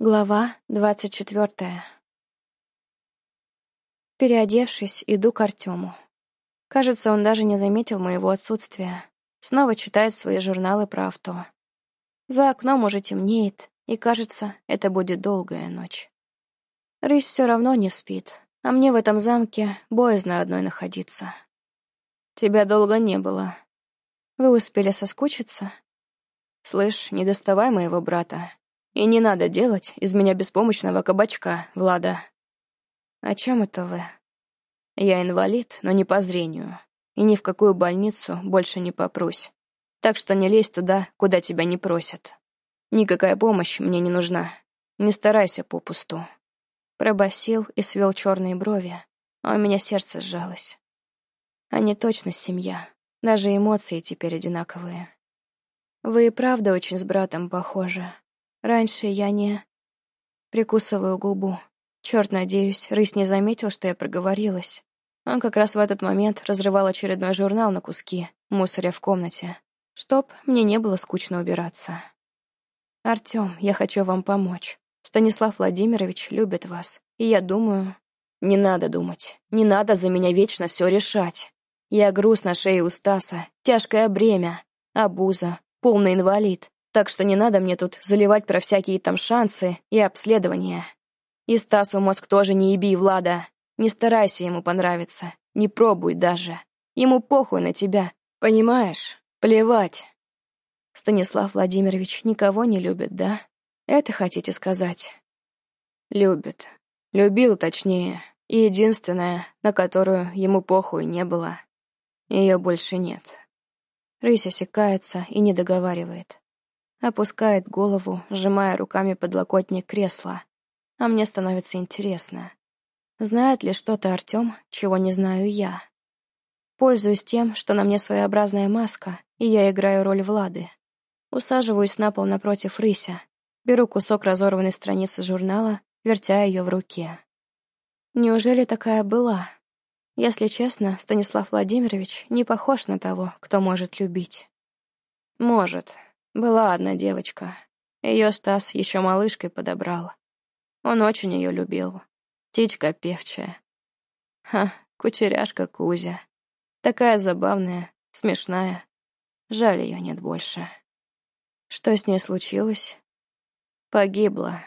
Глава двадцать четвертая. Переодевшись, иду к Артему. Кажется, он даже не заметил моего отсутствия. Снова читает свои журналы про авто. За окном уже темнеет, и, кажется, это будет долгая ночь. Рысь все равно не спит, а мне в этом замке боязно одной находиться. Тебя долго не было. Вы успели соскучиться? Слышь, не доставай моего брата, и не надо делать из меня беспомощного кабачка, Влада. О чем это вы? Я инвалид, но не по зрению. И ни в какую больницу больше не попрусь. Так что не лезь туда, куда тебя не просят. Никакая помощь мне не нужна. Не старайся попусту. Пробасил и свел черные брови, а у меня сердце сжалось. Они точно семья. Даже эмоции теперь одинаковые. Вы и правда очень с братом похожи. Раньше я не... Прикусываю губу. Черт, надеюсь, рысь не заметил, что я проговорилась. Он как раз в этот момент разрывал очередной журнал на куски, мусоря в комнате. Чтоб мне не было скучно убираться. «Артём, я хочу вам помочь. Станислав Владимирович любит вас, и я думаю...» «Не надо думать. Не надо за меня вечно все решать. Я груз на шее у Стаса, тяжкое бремя, обуза, полный инвалид. Так что не надо мне тут заливать про всякие там шансы и обследования. И Стасу мозг тоже не еби, Влада. Не старайся ему понравиться. Не пробуй даже. Ему похуй на тебя. Понимаешь? Плевать. Станислав Владимирович никого не любит, да? Это хотите сказать? Любит. Любил, точнее. И единственная, на которую ему похуй не было. Ее больше нет. Рысь осекается и не договаривает. Опускает голову, сжимая руками подлокотник кресла. А мне становится интересно. Знает ли что-то Артем, чего не знаю я? Пользуюсь тем, что на мне своеобразная маска, и я играю роль Влады. Усаживаюсь на пол напротив рыся, беру кусок разорванной страницы журнала, вертя ее в руке. Неужели такая была? Если честно, Станислав Владимирович не похож на того, кто может любить. Может, была одна девочка. Ее Стас еще малышкой подобрал. Он очень ее любил. Птичка певчая. Ха, кучеряшка Кузя. Такая забавная, смешная. Жаль, ее нет больше. Что с ней случилось? Погибла.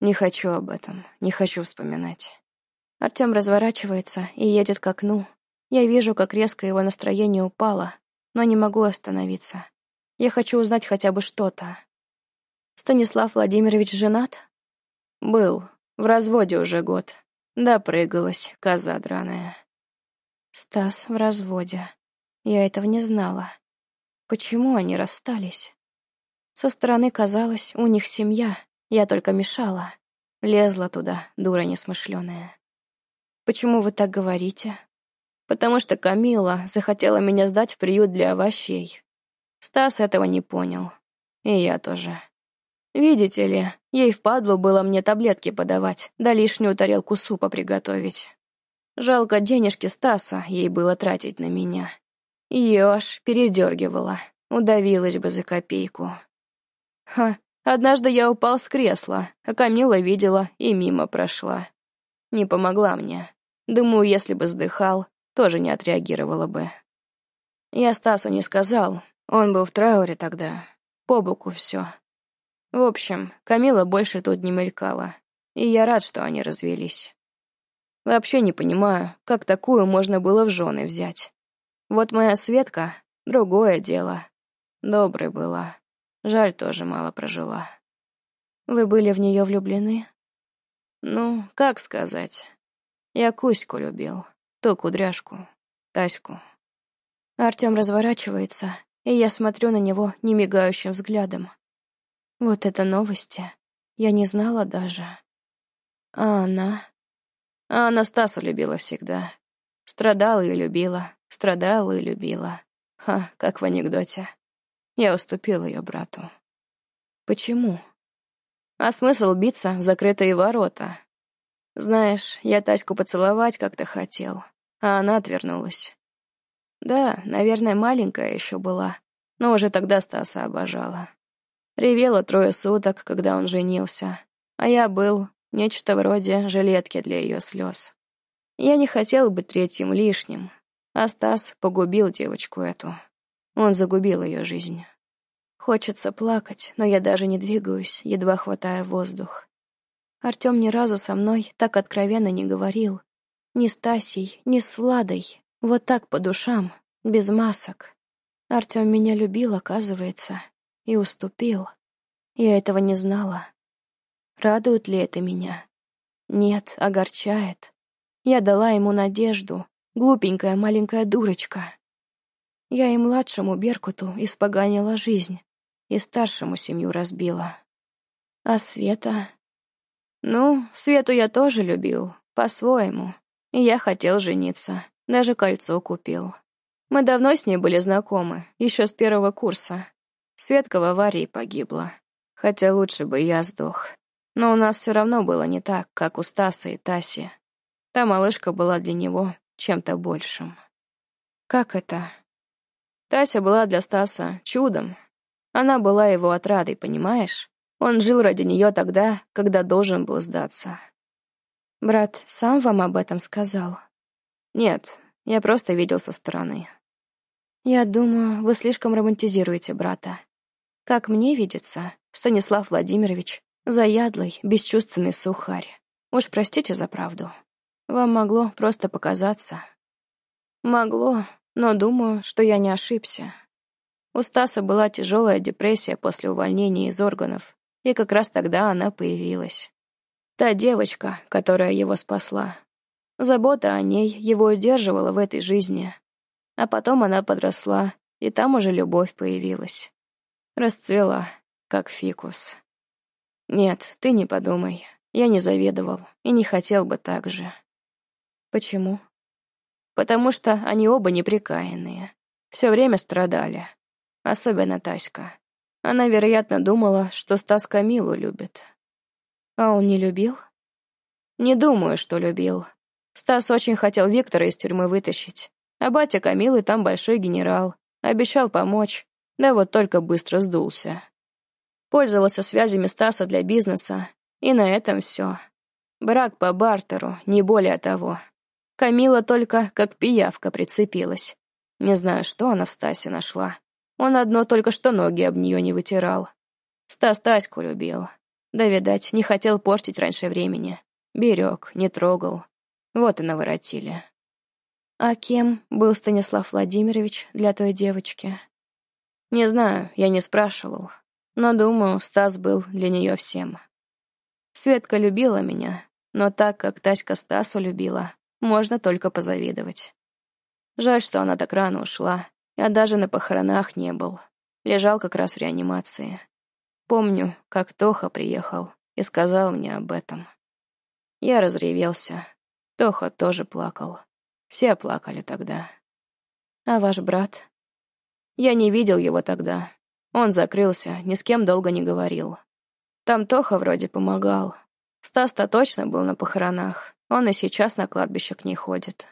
Не хочу об этом, не хочу вспоминать. Артем разворачивается и едет к окну. Я вижу, как резко его настроение упало, но не могу остановиться. Я хочу узнать хотя бы что-то. Станислав Владимирович женат? Был. В разводе уже год. Допрыгалась, коза драная. Стас в разводе. Я этого не знала. Почему они расстались? Со стороны казалось, у них семья. Я только мешала. Лезла туда, дура несмышленая. Почему вы так говорите? Потому что Камила захотела меня сдать в приют для овощей. Стас этого не понял. И я тоже. Видите ли, ей впадлу было мне таблетки подавать, да лишнюю тарелку супа приготовить. Жалко денежки Стаса ей было тратить на меня. Ее передергивала, удавилась бы за копейку. Ха, однажды я упал с кресла, а Камила видела и мимо прошла. Не помогла мне. Думаю, если бы сдыхал, тоже не отреагировала бы. Я Стасу не сказал, он был в трауре тогда. По боку все. В общем, Камила больше тут не мелькала. И я рад, что они развелись. Вообще не понимаю, как такую можно было в жены взять. Вот моя Светка — другое дело. Доброй была. Жаль, тоже мало прожила. Вы были в нее влюблены? Ну, как сказать. Я Кузьку любил. Ту кудряшку. Таську. Артем разворачивается, и я смотрю на него немигающим взглядом. Вот это новости. Я не знала даже. А она... А она Стаса любила всегда. Страдала и любила, страдала и любила. Ха, как в анекдоте. Я уступил ее брату. Почему? А смысл биться в закрытые ворота? Знаешь, я Таську поцеловать как-то хотел, а она отвернулась. Да, наверное, маленькая еще была, но уже тогда Стаса обожала. Ревела трое суток, когда он женился, а я был нечто вроде жилетки для ее слез. Я не хотел быть третьим лишним, а Стас погубил девочку эту. Он загубил ее жизнь. Хочется плакать, но я даже не двигаюсь, едва хватая воздух. Артем ни разу со мной так откровенно не говорил. Ни с ни с Владой. Вот так по душам, без масок. Артем меня любил, оказывается, и уступил. Я этого не знала. Радует ли это меня? Нет, огорчает. Я дала ему надежду, глупенькая маленькая дурочка. Я и младшему Беркуту испоганила жизнь, и старшему семью разбила. А Света... Ну, Свету я тоже любил, по-своему. И я хотел жениться, даже кольцо купил. Мы давно с ней были знакомы, еще с первого курса. Светка в аварии погибла. Хотя лучше бы я сдох. Но у нас все равно было не так, как у Стаса и Таси. Та малышка была для него чем-то большим. Как это? Тася была для Стаса чудом. Она была его отрадой, понимаешь? Он жил ради нее тогда, когда должен был сдаться. Брат сам вам об этом сказал? Нет, я просто видел со стороны. Я думаю, вы слишком романтизируете брата. Как мне видится, Станислав Владимирович — заядлый, бесчувственный сухарь. Уж простите за правду. Вам могло просто показаться. Могло, но думаю, что я не ошибся. У Стаса была тяжелая депрессия после увольнения из органов, и как раз тогда она появилась. Та девочка, которая его спасла. Забота о ней его удерживала в этой жизни. А потом она подросла, и там уже любовь появилась. Расцвела, как фикус. Нет, ты не подумай. Я не заведовал и не хотел бы так же. Почему? Потому что они оба неприкаянные. Все время страдали. Особенно Таська. Она, вероятно, думала, что Стас Камилу любит. А он не любил? Не думаю, что любил. Стас очень хотел Виктора из тюрьмы вытащить. А батя Камилы там большой генерал. Обещал помочь. Да вот только быстро сдулся. Пользовался связями Стаса для бизнеса. И на этом все. Брак по бартеру, не более того. Камила только как пиявка прицепилась. Не знаю, что она в Стасе нашла. Он одно только что ноги об нее не вытирал. Стас Таську любил. Да, видать, не хотел портить раньше времени. Берег, не трогал. Вот и наворотили. А кем был Станислав Владимирович для той девочки? Не знаю, я не спрашивал. Но, думаю, Стас был для нее всем. Светка любила меня, но так, как Таська Стасу любила, можно только позавидовать. Жаль, что она так рано ушла. Я даже на похоронах не был. Лежал как раз в реанимации. Помню, как Тоха приехал и сказал мне об этом. Я разревелся. Тоха тоже плакал. Все плакали тогда. А ваш брат? Я не видел его тогда. Он закрылся, ни с кем долго не говорил. Там Тоха вроде помогал. Стас-то точно был на похоронах. Он и сейчас на кладбище к ней ходит.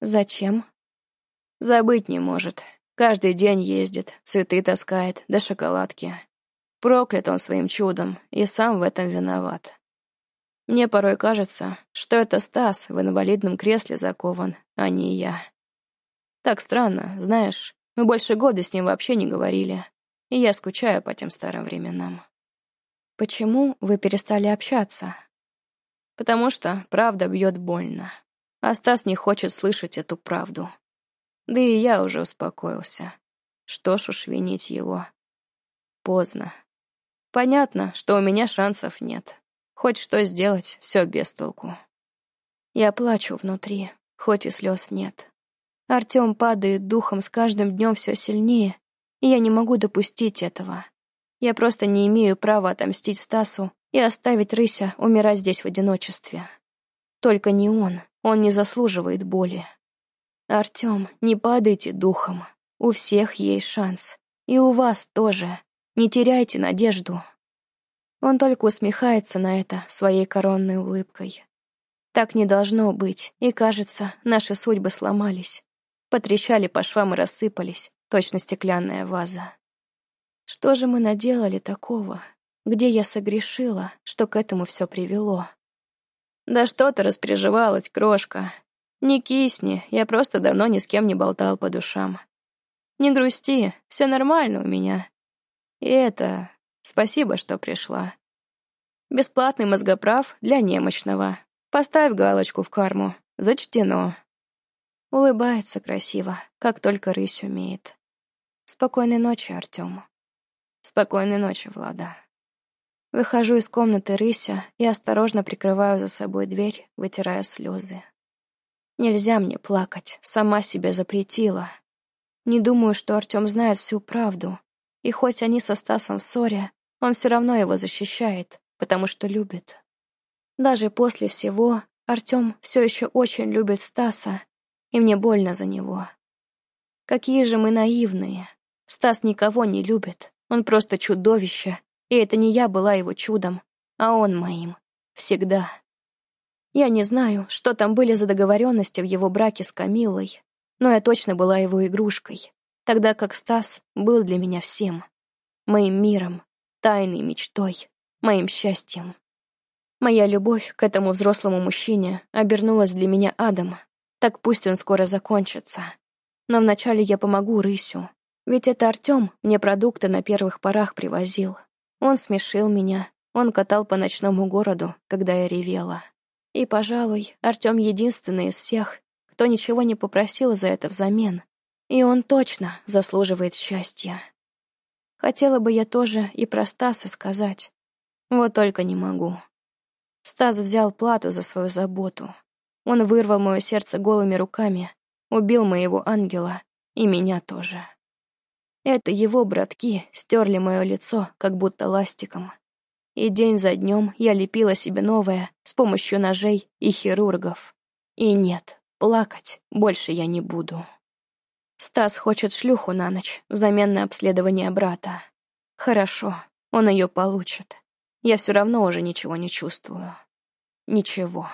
Зачем? Забыть не может. Каждый день ездит, цветы таскает, да шоколадки. Проклят он своим чудом, и сам в этом виноват. Мне порой кажется, что это Стас в инвалидном кресле закован, а не я. Так странно, знаешь, мы больше года с ним вообще не говорили, и я скучаю по тем старым временам. Почему вы перестали общаться? Потому что правда бьет больно. А Стас не хочет слышать эту правду. Да и я уже успокоился. Что ж уж винить его. Поздно. Понятно, что у меня шансов нет. Хоть что сделать, все без толку. Я плачу внутри, хоть и слез нет. Артем падает духом с каждым днем все сильнее, и я не могу допустить этого. Я просто не имею права отомстить Стасу и оставить Рыся умирать здесь в одиночестве. Только не он, он не заслуживает боли. Артем, не падайте духом. У всех есть шанс. И у вас тоже. Не теряйте надежду. Он только усмехается на это своей коронной улыбкой. Так не должно быть, и, кажется, наши судьбы сломались. Потрещали по швам и рассыпались, точно стеклянная ваза. Что же мы наделали такого? где я согрешила, что к этому все привело. Да что ты распереживалась, крошка. Не кисни, я просто давно ни с кем не болтал по душам. Не грусти, все нормально у меня. И это... Спасибо, что пришла. Бесплатный мозгоправ для немощного. Поставь галочку в карму. Зачтено. Улыбается красиво, как только рысь умеет. Спокойной ночи, Артём. Спокойной ночи, Влада. Выхожу из комнаты рыся и осторожно прикрываю за собой дверь, вытирая слезы. Нельзя мне плакать, сама себе запретила. Не думаю, что Артём знает всю правду. И хоть они со Стасом в ссоре, он все равно его защищает, потому что любит. Даже после всего Артём все еще очень любит Стаса, и мне больно за него. Какие же мы наивные. Стас никого не любит, он просто чудовище, и это не я была его чудом, а он моим. Всегда. Я не знаю, что там были за договоренности в его браке с Камиллой, но я точно была его игрушкой, тогда как Стас был для меня всем. Моим миром, тайной мечтой, моим счастьем. Моя любовь к этому взрослому мужчине обернулась для меня адом. Так пусть он скоро закончится. Но вначале я помогу Рысю. Ведь это Артём мне продукты на первых порах привозил. Он смешил меня, он катал по ночному городу, когда я ревела. И, пожалуй, Артём единственный из всех, кто ничего не попросил за это взамен. И он точно заслуживает счастья. Хотела бы я тоже и про Стаса сказать. Вот только не могу. Стас взял плату за свою заботу. Он вырвал мое сердце голыми руками, убил моего ангела и меня тоже. Это его братки стерли мое лицо, как будто ластиком. И день за днем я лепила себе новое с помощью ножей и хирургов. И нет, плакать больше я не буду. Стас хочет шлюху на ночь взамен на обследование брата. Хорошо, он ее получит. Я все равно уже ничего не чувствую. Ничего.